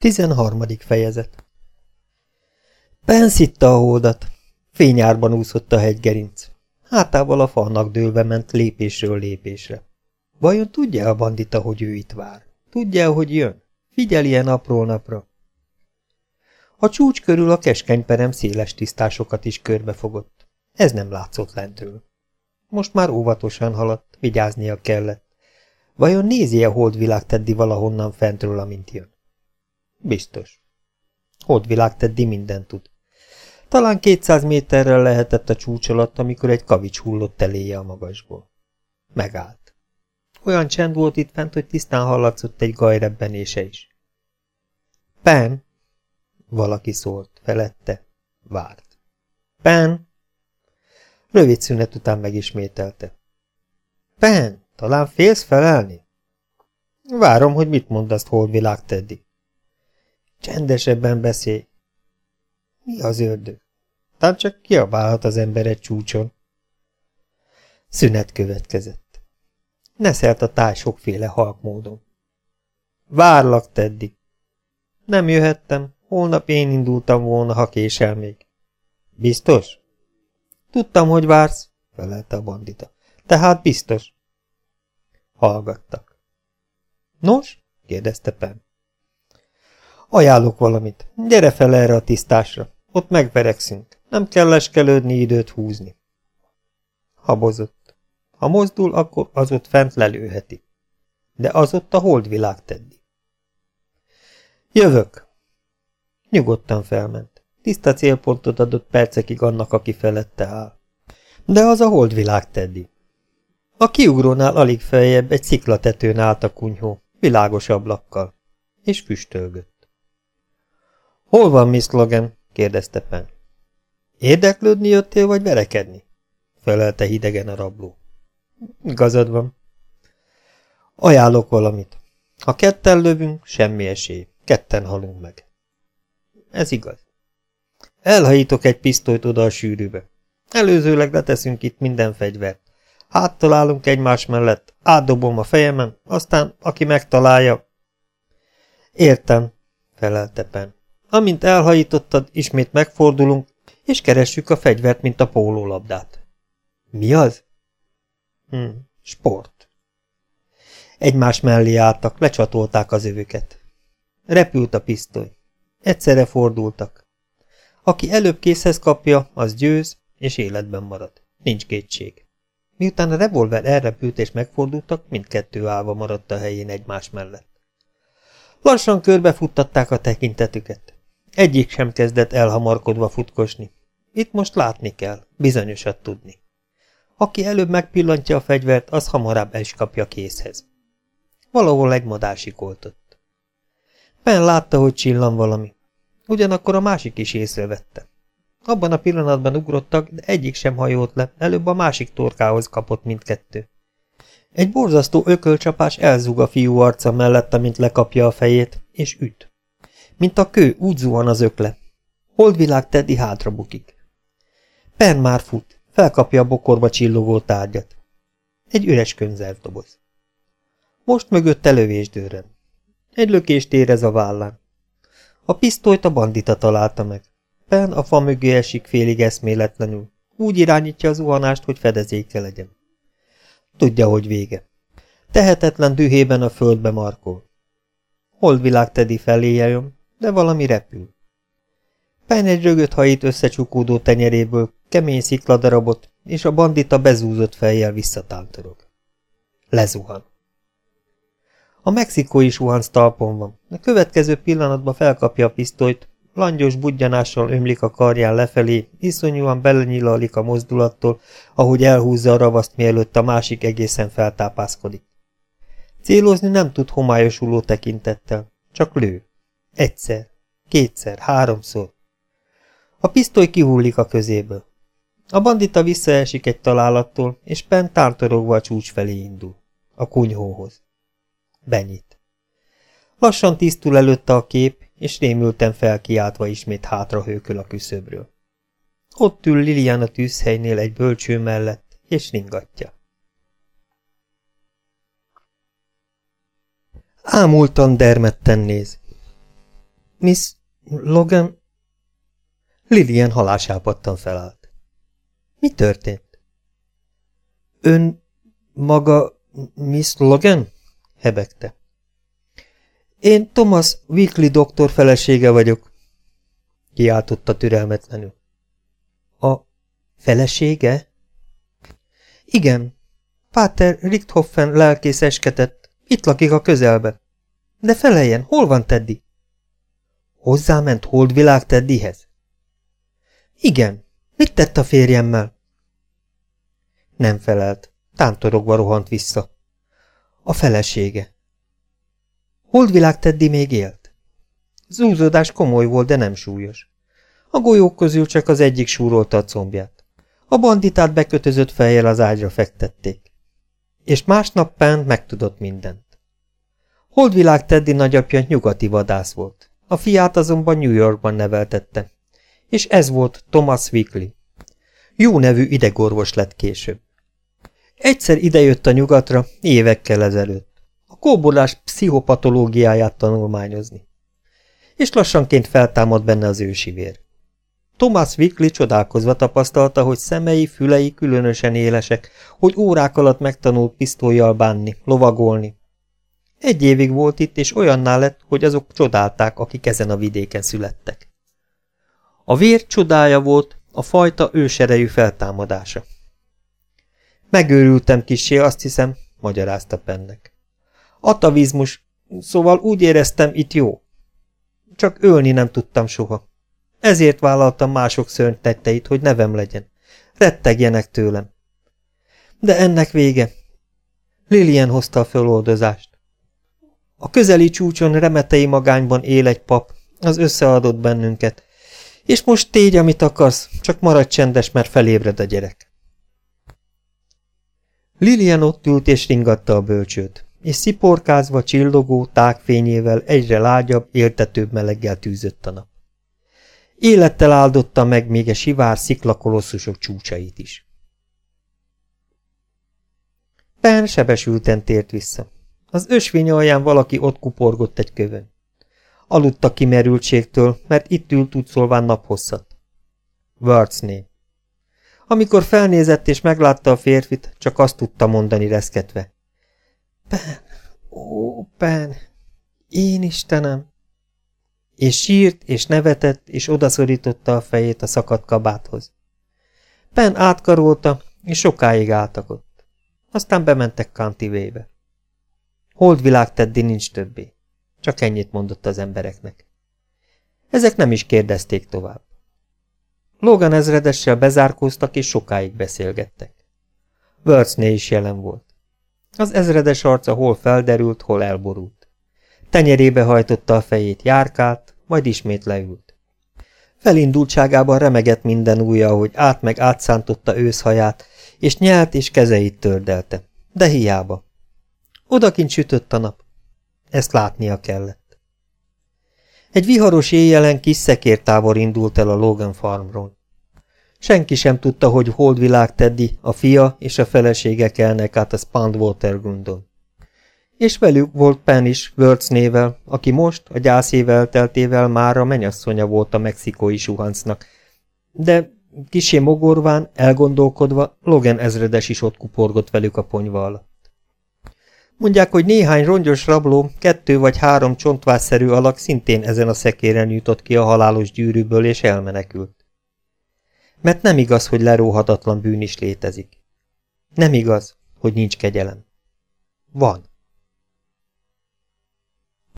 Tizenharmadik fejezet Ben szitta a holdat. Fényárban úszott a hegygerinc. Hátával a falnak dőlve ment lépésről lépésre. Vajon tudja a bandita, hogy ő itt vár? Tudja, hogy jön? Figyeljen napról napra. A csúcs körül a keskenyperem széles tisztásokat is körbefogott. Ez nem látszott lentről. Most már óvatosan haladt, vigyáznia kellett. Vajon nézi a holdvilág Teddy valahonnan fentről, amint jön? Biztos. Holdvilág Teddy mindent tud. Talán kétszáz méterrel lehetett a csúcs alatt, amikor egy kavics hullott eléje a magasból. Megállt. Olyan csend volt itt fent, hogy tisztán hallatszott egy gajrebbenése is. Pen! Valaki szólt, felette, várt. Pen! Rövid szünet után megismételte. Pen, talán félsz felelni? Várom, hogy mit mond azt holdvilág Teddy. Csendesebben beszélj. Mi az ördög? Tám csak kiabálhat az ember egy csúcson. Szünet következett. Neszelt a táj sokféle halk módon. Várlak, Teddy. Nem jöhettem, holnap én indultam volna, ha késel még. Biztos? Tudtam, hogy vársz, felelte a bandita. Tehát biztos. Hallgattak. Nos? kérdezte Pen. Ajánlok valamit. Gyere fel erre a tisztásra. Ott megverekszünk. Nem kell leskelődni, időt húzni. Habozott. Ha mozdul, akkor az ott fent lelőheti. De az ott a holdvilág teddi. Jövök. Nyugodtan felment. Tiszta célpontot adott percekig annak, aki felette áll. De az a holdvilág teddi. A kiugrónál alig feljebb egy sziklatetőn állt a kunyhó, világos ablakkal, és füstölgött. Hol van Miss Logan? kérdezte Pen. Érdeklődni jöttél, vagy verekedni? felelte hidegen a rabló. Igazad van. Ajánlok valamit. Ha ketten lövünk, semmi esély. Ketten halunk meg. Ez igaz. Elhajítok egy pisztolyt oda a sűrűbe. Előzőleg leteszünk itt minden fegyvert. Háttalálunk egymás mellett, átdobom a fejemen, aztán, aki megtalálja... Értem, felelte Pen. Amint elhajítottad, ismét megfordulunk, és keressük a fegyvert, mint a pólólabdát. Mi az? Hm, sport. Egymás mellé álltak, lecsatolták az övüket. Repült a pisztoly. Egyszerre fordultak. Aki előbb készhez kapja, az győz, és életben marad. Nincs kétség. Miután a revolver elrepült és megfordultak, mindkettő állva maradt a helyén egymás mellett. Lassan körbefuttatták a tekintetüket. Egyik sem kezdett elhamarkodva futkosni. Itt most látni kell, bizonyosat tudni. Aki előbb megpillantja a fegyvert, az hamarabb el is kapja készhez. Valahol egy madár sikoltott. Látta, hogy csillan valami. Ugyanakkor a másik is észrevette. Abban a pillanatban ugrottak, de egyik sem hajolt le, előbb a másik torkához kapott mindkettő. Egy borzasztó ökölcsapás elzúg a fiú arca mellett, amint lekapja a fejét, és üt. Mint a kő, úgy zuhan az ökle. Holdvilág Teddy hátra bukik. Pen már fut, felkapja a bokorba csillogó tárgyat. Egy üres könyvzerdoboz. Most mögötte lövésdőren. Egy lökést érez a vállán. A pisztolyt a bandita találta meg. Pen a fa mögé esik félig eszméletlenül. Úgy irányítja az zuhanást, hogy fedezéke legyen. Tudja, hogy vége. Tehetetlen dühében a földbe markol. Holdvilág Teddy feléje jön, de valami repül. Pen egy rögött hajít összecsukódó tenyeréből kemény szikladarabot, és a bandita bezúzott fejjel visszatántorog. Lezuhan. A mexikói suhanc talpon van. A következő pillanatban felkapja a pisztolyt, langyos budjanással ömlik a karján lefelé, iszonyúan belenyilalik a mozdulattól, ahogy elhúzza a ravaszt, mielőtt a másik egészen feltápászkodik. Célozni nem tud homályosuló tekintettel, csak lő. Egyszer, kétszer, háromszor. A pisztoly kihullik a közéből. A bandita visszaesik egy találattól, és Pen tántorogva a csúcs felé indul. A kunyhóhoz. Benyit. Lassan tisztul előtte a kép, és rémülten felkiáltva ismét hátra hőköl a küszöbről. Ott ül Lilian a tűzhelynél egy bölcső mellett, és ringatja. Ámultan dermedten néz. Miss Logan... Lilian halásápadtan felállt. Mi történt? Ön maga Miss Logan? hebegte. Én Thomas Weekly doktor felesége vagyok, kiáltotta türelmetlenül. A felesége? Igen, Páter Richthofen lelkész esketett, itt lakik a közelbe. De feleljen, hol van Teddy? Hozzáment Holdvilág Teddyhez? Igen, mit tett a férjemmel? Nem felelt, tántorogva rohant vissza. A felesége. Holdvilág Teddy még élt. Zúzódás komoly volt, de nem súlyos. A golyók közül csak az egyik súrolta a combját. A banditát bekötözött fejjel az ágyra fektették. És másnap Pán megtudott mindent. Holdvilág Teddy nagyapja nyugati vadász volt. A fiát azonban New Yorkban neveltette. És ez volt Thomas Weekly. Jó nevű idegorvos lett később. Egyszer idejött a nyugatra, évekkel ezelőtt. A kóborlás pszichopatológiáját tanulmányozni. És lassanként feltámad benne az ősi vér. Thomas Weekly csodálkozva tapasztalta, hogy szemei, fülei különösen élesek, hogy órák alatt megtanult pisztolyjal bánni, lovagolni. Egy évig volt itt, és olyanná lett, hogy azok csodálták, akik ezen a vidéken születtek. A vér csodája volt a fajta őserejű feltámadása. Megőrültem kisé, azt hiszem, magyarázta Pennek. Atavizmus, szóval úgy éreztem, itt jó. Csak ölni nem tudtam soha. Ezért vállaltam mások szörnytetteit, hogy nevem legyen. Rettegjenek tőlem. De ennek vége. Lilien hozta a föloldozást. A közeli csúcson remetei magányban él egy pap, az összeadott bennünket. És most tégy, amit akarsz, csak maradj csendes, mert felébred a gyerek. Lilian ott ült és ringatta a bölcsőt, és sziporkázva, csillogó, tágfényével egyre lágyabb, éltetőbb meleggel tűzött a nap. Élettel áldotta meg még a sivár sziklakolosszusok csúcsait is. Pen sebesülten tért vissza. Az ösvény alján valaki ott kuporgott egy kövön. Aludta kimerültségtől, mert itt ült útszolván naphosszat. Wörtsné. Amikor felnézett és meglátta a férfit, csak azt tudta mondani reszketve. Pen, ó, Pen, én Istenem! És sírt, és nevetett, és odaszorította a fejét a szakadt kabáthoz. Pen átkarolta, és sokáig álltak ott. Aztán bementek Kantivébe. Holdvilág Teddy nincs többé. Csak ennyit mondott az embereknek. Ezek nem is kérdezték tovább. Logan ezredessel bezárkóztak, és sokáig beszélgettek. Wörthsné is jelen volt. Az ezredes arca hol felderült, hol elborult. Tenyerébe hajtotta a fejét, járkált, majd ismét leült. Felindultságában remegett minden újja, hogy át meg átszántotta őszhaját, és nyelt és kezeit tördelte. De hiába. Odakint sütött a nap. Ezt látnia kellett. Egy viharos éjjelen kis szekértábor indult el a Logan farmról. Senki sem tudta, hogy holdvilág Teddy, a fia és a felesége kelnek át a Spandwater Gundon. És velük volt Penn is, Wörth nével, aki most, a gyászével teltével már a menyasszonya volt a mexikói suhancnak, de kisé mogorván, elgondolkodva, Logan ezredes is ott kuporgott velük a ponyva alatt. Mondják, hogy néhány rongyos rabló, kettő vagy három csontvásszerű alak szintén ezen a szekéren jutott ki a halálos gyűrűből és elmenekült. Mert nem igaz, hogy leróhatatlan bűn is létezik. Nem igaz, hogy nincs kegyelem. Van.